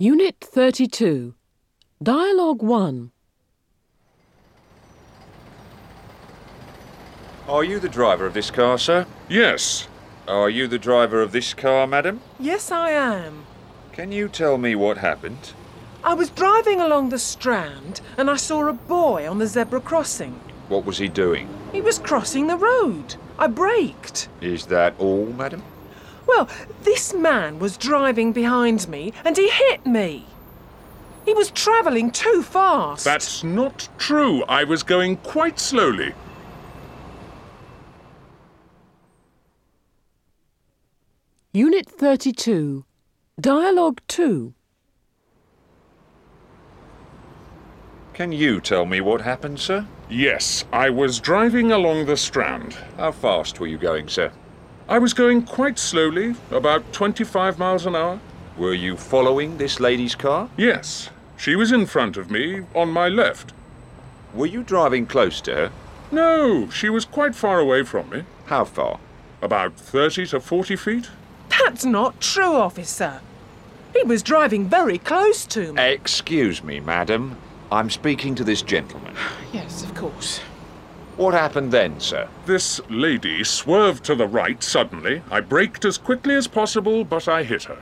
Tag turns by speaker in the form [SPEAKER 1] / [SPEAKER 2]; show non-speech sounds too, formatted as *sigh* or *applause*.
[SPEAKER 1] Unit 32. Dialogue 1.
[SPEAKER 2] Are you the driver of this car, sir?
[SPEAKER 3] Yes.
[SPEAKER 2] Are you the driver of this car, madam?
[SPEAKER 4] Yes, I am.
[SPEAKER 2] Can you tell me what happened?
[SPEAKER 4] I was driving along the Strand and I saw a boy on the zebra crossing.
[SPEAKER 2] What was he doing?
[SPEAKER 4] He was crossing the road. I braked.
[SPEAKER 2] Is that all, madam?
[SPEAKER 4] Well, this man was driving behind me and he hit me. He was travelling too fast.
[SPEAKER 3] That's not true. I was going quite slowly.
[SPEAKER 1] Unit 32. Dialogue 2.
[SPEAKER 2] Can you tell me what happened, sir?
[SPEAKER 3] Yes, I was driving along the Strand.
[SPEAKER 2] How fast were you going, sir?
[SPEAKER 3] I was going quite slowly, about 25 miles an hour.
[SPEAKER 2] Were you following this lady's car?
[SPEAKER 3] Yes, she was in front of me, on my left.
[SPEAKER 2] Were you driving close to her?
[SPEAKER 3] No, she was quite far away from me.
[SPEAKER 2] How far?
[SPEAKER 3] About 30 to 40 feet.
[SPEAKER 4] That's not true, officer. He was driving very close to me.
[SPEAKER 2] Excuse me, madam. I'm speaking to this gentleman. *sighs*
[SPEAKER 4] Yes, of course.
[SPEAKER 2] What happened then, sir?
[SPEAKER 3] This lady swerved to the right suddenly. I braked as quickly as possible, but I hit her.